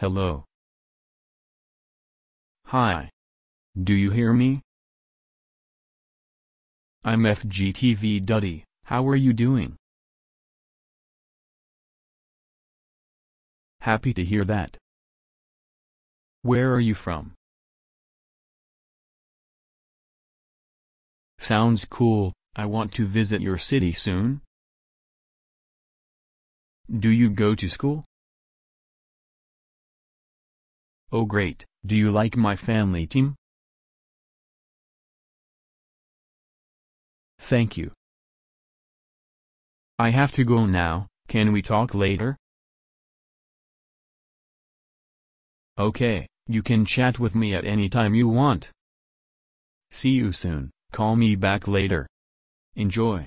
Hello. Hi. Do you hear me? I'm FGTeeV Duddy, how are you doing? Happy to hear that. Where are you from? Sounds cool, I want to visit your city soon. Do you go to school? Oh great, do you like my family team? Thank you. I have to go now, can we talk later? Okay, you can chat with me at any time you want. See you soon, call me back later. Enjoy.